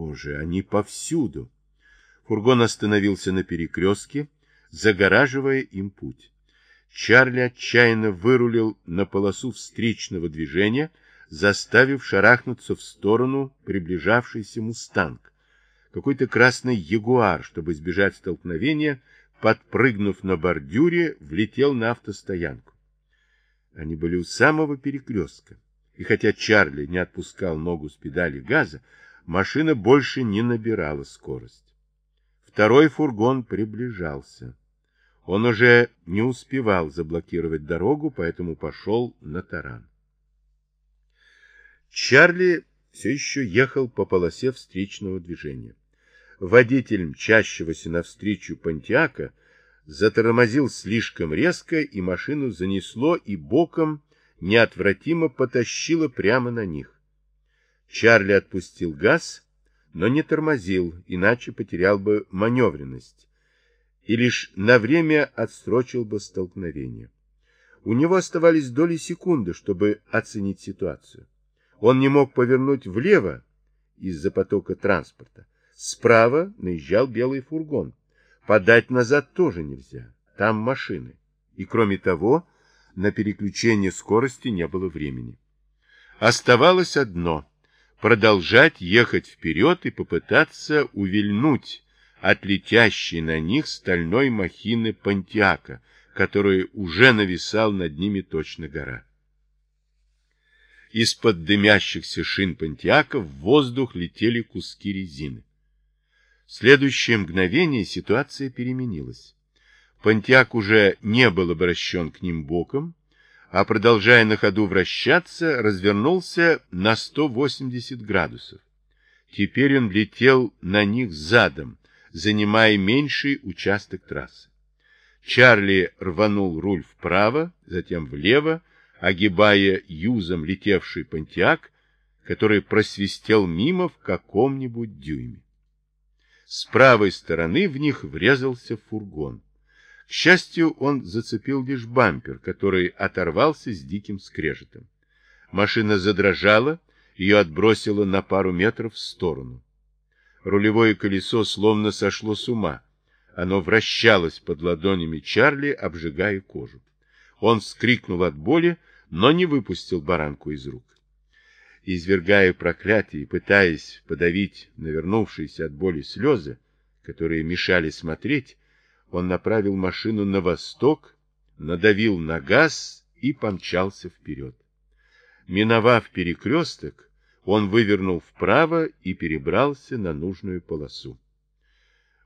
Боже, они повсюду! Фургон остановился на перекрестке, загораживая им путь. Чарли отчаянно вырулил на полосу встречного движения, заставив шарахнуться в сторону приближавшийся мустанг. Какой-то красный ягуар, чтобы избежать столкновения, подпрыгнув на бордюре, влетел на автостоянку. Они были у самого перекрестка, и хотя Чарли не отпускал ногу с педали газа, машина больше не набирала скорость. Второй фургон приближался. Он уже не успевал заблокировать дорогу, поэтому пошел на таран. Чарли все еще ехал по полосе встречного движения. Водитель мчащегося навстречу Пантиака затормозил слишком резко, и машину занесло и боком неотвратимо потащило прямо на них. Чарли отпустил газ, но не тормозил, иначе потерял бы маневренность и лишь на время отсрочил бы столкновение. У него оставались доли секунды, чтобы оценить ситуацию. Он не мог повернуть влево из-за потока транспорта. Справа наезжал белый фургон. Подать назад тоже нельзя. Там машины. И кроме того, на переключение скорости не было времени. Оставалось одно — продолжать ехать вперед и попытаться увильнуть от летящей на них стальной махины Пантиака, который уже нависал над ними точно гора. Из-под дымящихся шин Пантиака в воздух летели куски резины. В следующее мгновение ситуация переменилась. Пантиак уже не был обращен к ним боком, а, продолжая на ходу вращаться, развернулся на 180 градусов. Теперь он летел на них задом, занимая меньший участок трассы. Чарли рванул руль вправо, затем влево, огибая юзом летевший понтиак, который просвистел мимо в каком-нибудь дюйме. С правой стороны в них врезался фургон. К счастью, он зацепил лишь бампер, который оторвался с диким скрежетом. Машина задрожала, ее отбросило на пару метров в сторону. Рулевое колесо словно сошло с ума. Оно вращалось под ладонями Чарли, обжигая кожу. Он вскрикнул от боли, но не выпустил баранку из рук. Извергая проклятие и пытаясь подавить навернувшиеся от боли слезы, которые мешали смотреть, он направил машину на восток, надавил на газ и помчался вперед. Миновав перекресток, он вывернул вправо и перебрался на нужную полосу.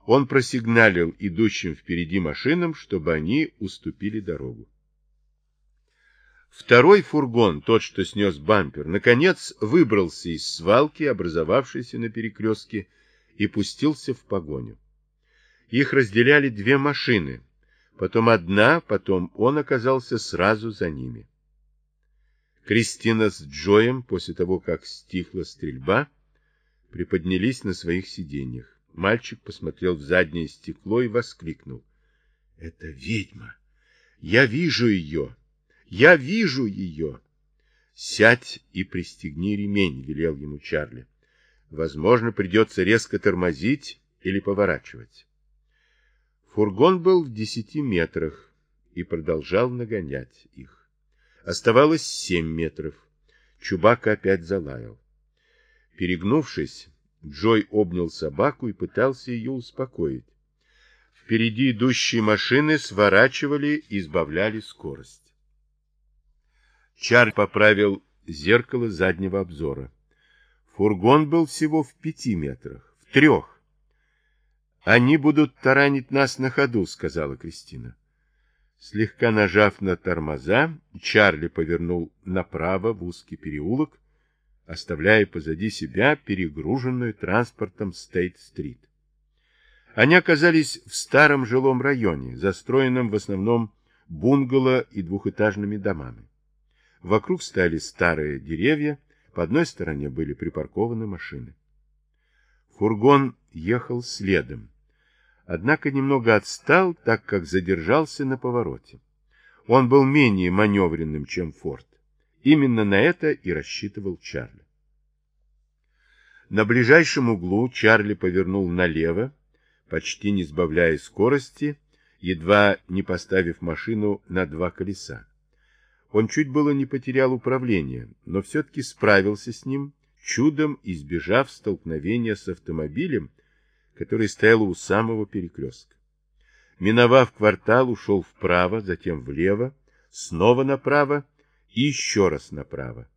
Он просигналил идущим впереди машинам, чтобы они уступили дорогу. Второй фургон, тот, что снес бампер, наконец выбрался из свалки, образовавшейся на перекрестке, и пустился в погоню. Их разделяли две машины, потом одна, потом он оказался сразу за ними. Кристина с Джоем, после того, как стихла стрельба, приподнялись на своих сиденьях. Мальчик посмотрел в заднее стекло и воскликнул. — Это ведьма! Я вижу ее! Я вижу ее! Сядь и пристегни ремень, велел ему Чарли. Возможно, придется резко тормозить или поворачивать. Фургон был в десяти метрах и продолжал нагонять их. Оставалось семь метров. Чубака опять залаял. Перегнувшись, Джой обнял собаку и пытался ее успокоить. Впереди идущие машины сворачивали и избавляли скорость. Чарль поправил зеркало заднего обзора. Фургон был всего в пяти метрах, в трех. «Они будут таранить нас на ходу», — сказала Кристина. Слегка нажав на тормоза, Чарли повернул направо в узкий переулок, оставляя позади себя перегруженную транспортом Стейт-стрит. Они оказались в старом жилом районе, застроенном в основном бунгало и двухэтажными домами. Вокруг стояли старые деревья, по одной стороне были припаркованы машины. Фургон ехал следом однако немного отстал, так как задержался на повороте. Он был менее маневренным, чем Форд. Именно на это и рассчитывал Чарли. На ближайшем углу Чарли повернул налево, почти не сбавляя скорости, едва не поставив машину на два колеса. Он чуть было не потерял управление, но все-таки справился с ним, чудом избежав столкновения с автомобилем, который стоял у самого перекрестка. Миновав квартал, ушел вправо, затем влево, снова направо и еще раз направо,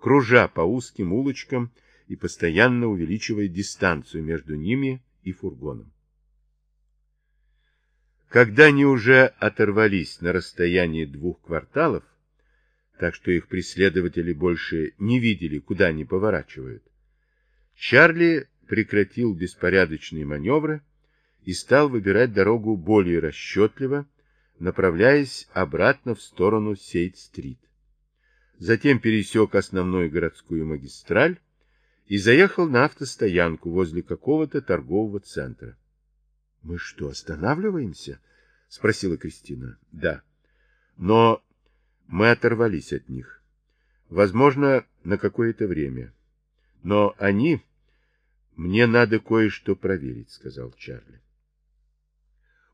кружа по узким улочкам и постоянно увеличивая дистанцию между ними и фургоном. Когда они уже оторвались на расстоянии двух кварталов, так что их преследователи больше не видели, куда они поворачивают, Чарли прекратил беспорядочные маневры и стал выбирать дорогу более расчетливо, направляясь обратно в сторону Сейд-стрит. Затем пересек основную городскую магистраль и заехал на автостоянку возле какого-то торгового центра. — Мы что, останавливаемся? — спросила Кристина. — Да. Но мы оторвались от них. Возможно, на какое-то время. Но они... Мне надо кое-что проверить, сказал Чарли.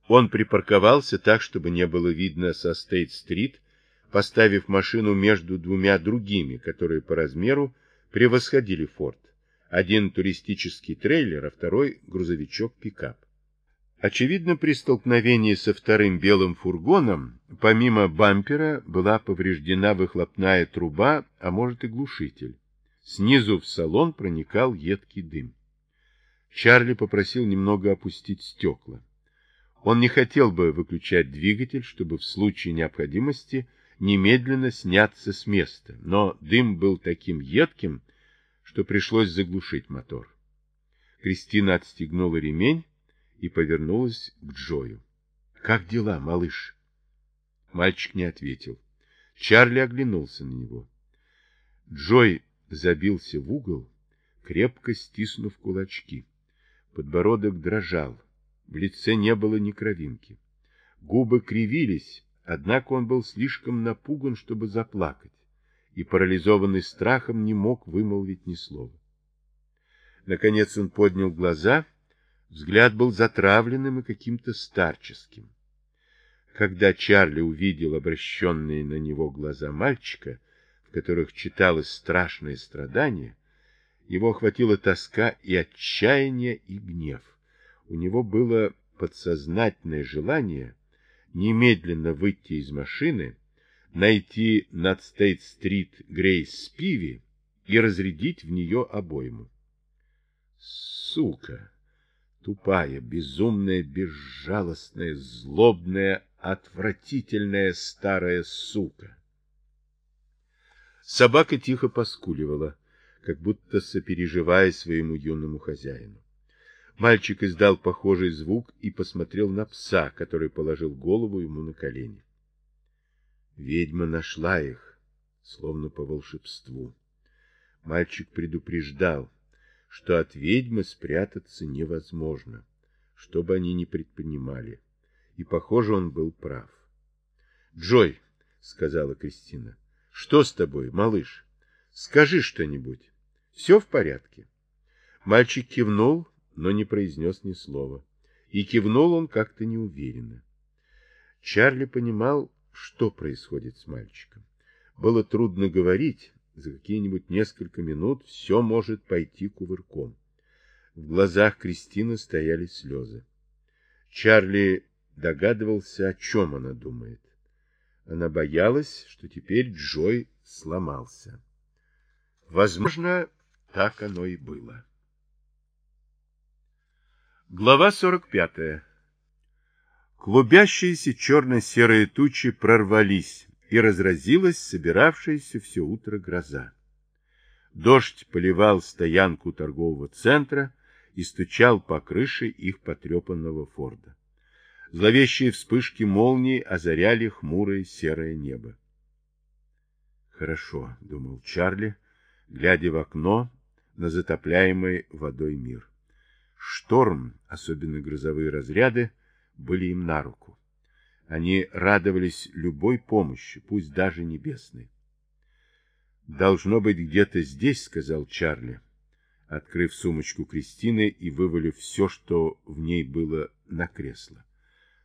Он припарковался так, чтобы не было видно со Стейт-стрит, поставив машину между двумя другими, которые по размеру превосходили Форд. Один туристический трейлер, а второй грузовичок-пикап. Очевидно, при столкновении со вторым белым фургоном, помимо бампера, была повреждена выхлопная труба, а может и глушитель. Снизу в салон проникал едкий дым. Чарли попросил немного опустить стекла. Он не хотел бы выключать двигатель, чтобы в случае необходимости немедленно сняться с места, но дым был таким едким, что пришлось заглушить мотор. Кристина отстегнула ремень и повернулась к Джою. — Как дела, малыш? Мальчик не ответил. Чарли оглянулся на него. Джой забился в угол, крепко стиснув кулачки. Подбородок дрожал, в лице не было ни кровинки. Губы кривились, однако он был слишком напуган, чтобы заплакать, и, парализованный страхом, не мог вымолвить ни слова. Наконец он поднял глаза, взгляд был затравленным и каким-то старческим. Когда Чарли увидел обращенные на него глаза мальчика, в которых читалось страшное страдание, его охватила тоска и отчаяние, и гнев. У него было подсознательное желание немедленно выйти из машины, найти над Стейт-стрит Грейс Спиви и разрядить в нее обойму. Сука! Тупая, безумная, безжалостная, злобная, отвратительная старая сука! Собака тихо поскуливала как будто сопереживая своему юному хозяину. Мальчик издал похожий звук и посмотрел на пса, который положил голову ему на колени. Ведьма нашла их, словно по волшебству. Мальчик предупреждал, что от ведьмы спрятаться невозможно, что бы они ни предпринимали. И, похоже, он был прав. — Джой, — сказала Кристина, — что с тобой, малыш? Скажи что-нибудь. Все в порядке? Мальчик кивнул, но не произнес ни слова. И кивнул он как-то неуверенно. Чарли понимал, что происходит с мальчиком. Было трудно говорить, за какие-нибудь несколько минут все может пойти кувырком. В глазах Кристины стояли слезы. Чарли догадывался, о чем она думает. Она боялась, что теперь Джой сломался. Возможно, так оно и было. Глава 45. Клубящиеся черно-серые тучи прорвались, и разразилась собиравшаяся все утро гроза. Дождь поливал стоянку торгового центра и стучал по крыше их потрепанного форда. Зловещие вспышки молний озаряли хмурое серое небо. «Хорошо», — думал Чарли, — глядя в окно на затопляемый водой мир. Шторм, особенно грозовые разряды, были им на руку. Они радовались любой помощи, пусть даже небесной. «Должно быть где-то здесь», — сказал Чарли. открыв сумочку Кристины и вывалив все, что в ней было, на кресло.